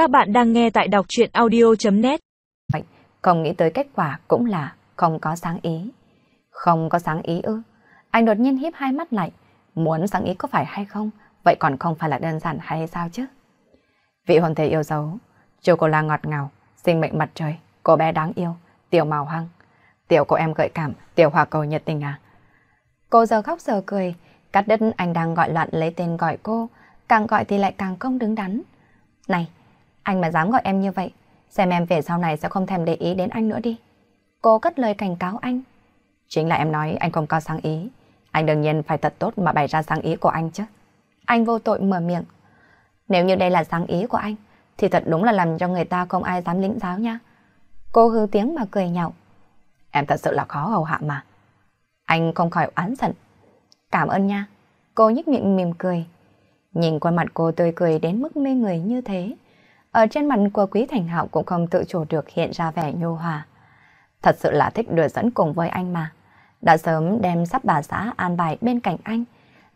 Các bạn đang nghe tại đọc chuyện audio.net Không nghĩ tới kết quả cũng là không có sáng ý. Không có sáng ý ư? Anh đột nhiên híp hai mắt lại. Muốn sáng ý có phải hay không? Vậy còn không phải là đơn giản hay sao chứ? Vị hồn thể yêu dấu, chocolate ngọt ngào, sinh mệnh mặt trời, cô bé đáng yêu, tiểu màu hăng. Tiểu cô em gợi cảm, tiểu hòa cầu nhiệt tình à? Cô giờ khóc giờ cười, cắt đứt anh đang gọi loạn lấy tên gọi cô, càng gọi thì lại càng không đứng đắn. Này, anh mà dám gọi em như vậy, xem em về sau này sẽ không thèm để ý đến anh nữa đi. Cô cất lời cảnh cáo anh. Chính là em nói anh không có sáng ý. Anh đương nhiên phải thật tốt mà bày ra sáng ý của anh chứ. Anh vô tội mở miệng. Nếu như đây là sáng ý của anh, thì thật đúng là làm cho người ta không ai dám lĩnh giáo nha. Cô hư tiếng mà cười nhạo. Em thật sự là khó hầu hạ mà. Anh không khỏi oán giận. Cảm ơn nha. Cô nhếch miệng mỉm cười. Nhìn qua mặt cô tươi cười đến mức mê người như thế. Ở trên mặt của Quý Thành Hạo cũng không tự chủ được hiện ra vẻ nhu hòa. Thật sự là thích đùa dẫn cùng với anh mà. Đã sớm đem sắp bà xã an bài bên cạnh anh.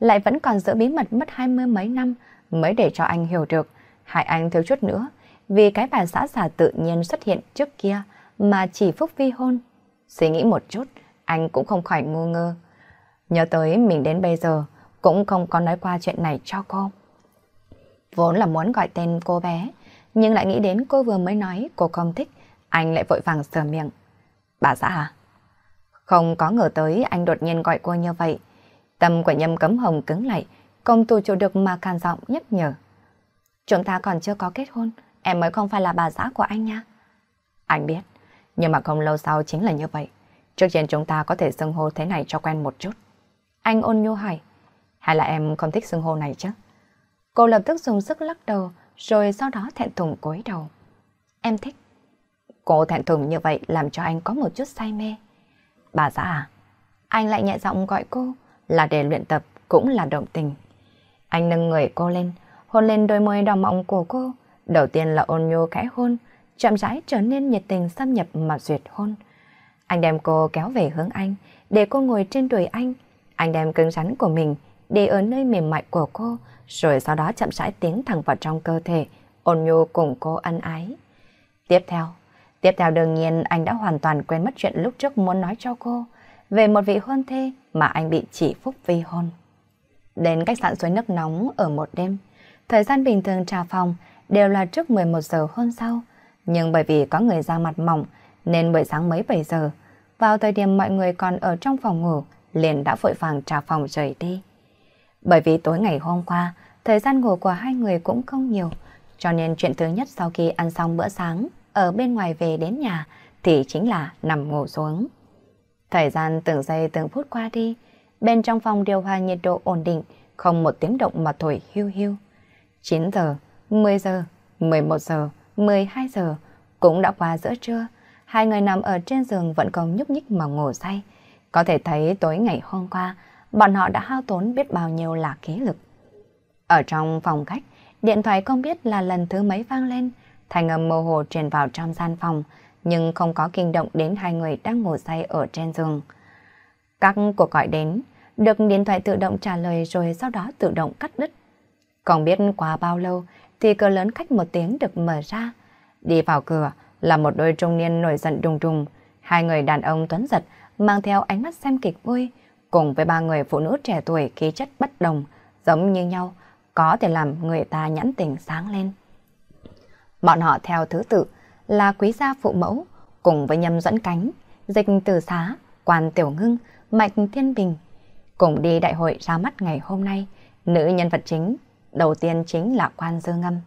Lại vẫn còn giữ bí mật mất hai mươi mấy năm mới để cho anh hiểu được. Hại anh thiếu chút nữa. Vì cái bà xã giả tự nhiên xuất hiện trước kia mà chỉ phúc vi hôn. Suy nghĩ một chút, anh cũng không khỏi ngu ngơ. Nhớ tới mình đến bây giờ cũng không có nói qua chuyện này cho cô. Vốn là muốn gọi tên cô bé, nhưng lại nghĩ đến cô vừa mới nói cô không thích, anh lại vội vàng sửa miệng. Bà xã à? Không có ngờ tới anh đột nhiên gọi cô như vậy. Tâm của nhâm cấm hồng cứng lại, công tù chủ được mà càn giọng nhắc nhở. Chúng ta còn chưa có kết hôn, em mới không phải là bà xã của anh nha. Anh biết, nhưng mà không lâu sau chính là như vậy. Trước tiên chúng ta có thể xưng hô thế này cho quen một chút. Anh ôn nhu hỏi, hay là em không thích xưng hô này chứ? Cô lập tức dùng sức lắc đầu, rồi sau đó thẹn thùng cúi đầu. Em thích. Cô thẹn thùng như vậy làm cho anh có một chút say mê. Bà xã à? Anh lại nhẹ giọng gọi cô, là để luyện tập, cũng là động tình. Anh nâng người cô lên, hôn lên đôi môi đỏ mọng của cô. Đầu tiên là ôn nhu khẽ hôn, chậm rãi trở nên nhiệt tình xâm nhập mà duyệt hôn. Anh đem cô kéo về hướng anh, để cô ngồi trên đùi anh. Anh đem cứng rắn của mình để ở nơi mềm mại của cô, rồi sau đó chậm rãi tiến thẳng vào trong cơ thể, ôn nhu cùng cô ân ái. Tiếp theo, tiếp theo đương nhiên anh đã hoàn toàn quên mất chuyện lúc trước muốn nói cho cô về một vị hôn thê mà anh bị chỉ phúc vi hôn. Đến cách sạn suối nước nóng ở một đêm, thời gian bình thường trà phòng đều là trước 11 giờ hôm sau, nhưng bởi vì có người ra mặt mỏng nên buổi sáng mấy 7 giờ, vào thời điểm mọi người còn ở trong phòng ngủ, liền đã vội vàng trà phòng rời đi. Bởi vì tối ngày hôm qua, thời gian ngủ của hai người cũng không nhiều, cho nên chuyện thứ nhất sau khi ăn xong bữa sáng, ở bên ngoài về đến nhà, thì chính là nằm ngủ xuống. Thời gian từng giây từng phút qua đi, bên trong phòng điều hòa nhiệt độ ổn định, không một tiếng động mà thổi hưu hưu. 9 giờ, 10 giờ, 11 giờ, 12 giờ, cũng đã qua giữa trưa. Hai người nằm ở trên giường vẫn còn nhúc nhích mà ngủ say. Có thể thấy tối ngày hôm qua, bọn họ đã hao tốn biết bao nhiêu là khí lực. Ở trong phòng khách, điện thoại không biết là lần thứ mấy vang lên, thành âm mơ hồ truyền vào trong gian phòng, nhưng không có kinh động đến hai người đang ngủ say ở trên giường. Các cuộc gọi đến, được điện thoại tự động trả lời rồi sau đó tự động cắt đứt. còn biết qua bao lâu thì cửa lớn khách một tiếng được mở ra. Đi vào cửa là một đôi trung niên nổi giận đùng đùng, hai người đàn ông tuấn giật mang theo ánh mắt xem kịch vui, cùng với ba người phụ nữ trẻ tuổi khí chất bất đồng, giống như nhau, có thể làm người ta nhãn tình sáng lên. Bọn họ theo thứ tự là quý gia phụ mẫu, cùng với nhâm dẫn cánh, dịch từ xá, quan tiểu ngưng, mạch thiên bình. Cùng đi đại hội ra mắt ngày hôm nay, nữ nhân vật chính, đầu tiên chính là quan dư ngâm.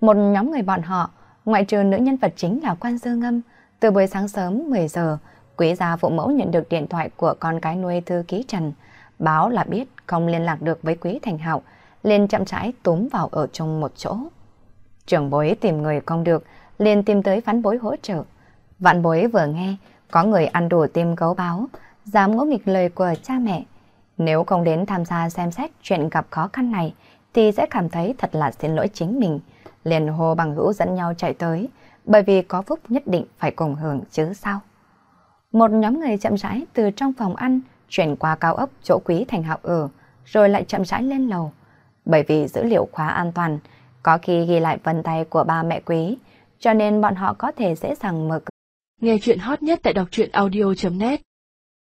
Một nhóm người bọn họ, ngoại trừ nữ nhân vật chính là quan dư ngâm, từ buổi sáng sớm 10 giờ, quý gia phụ mẫu nhận được điện thoại của con cái nuôi thư ký Trần, báo là biết không liên lạc được với quý thành hạo, liền chậm rãi túm vào ở trong một chỗ. Trưởng bối tìm người không được, liền tìm tới phán bối hỗ trợ. Vạn bối vừa nghe, có người ăn đùa tim gấu báo, dám ngỗ nghịch lời của cha mẹ. Nếu không đến tham gia xem xét chuyện gặp khó khăn này, thì sẽ cảm thấy thật là xin lỗi chính mình. Liền hô bằng hữu dẫn nhau chạy tới, bởi vì có phúc nhất định phải cùng hưởng chứ sao. Một nhóm người chậm rãi từ trong phòng ăn chuyển qua cao ốc chỗ quý thành hạo ở, rồi lại chậm rãi lên lầu. Bởi vì dữ liệu khóa an toàn, Có khi ghi lại vân tay của ba mẹ quý, cho nên bọn họ có thể dễ dàng mở cửa. Nghe chuyện hot nhất tại đọc truyện audio.net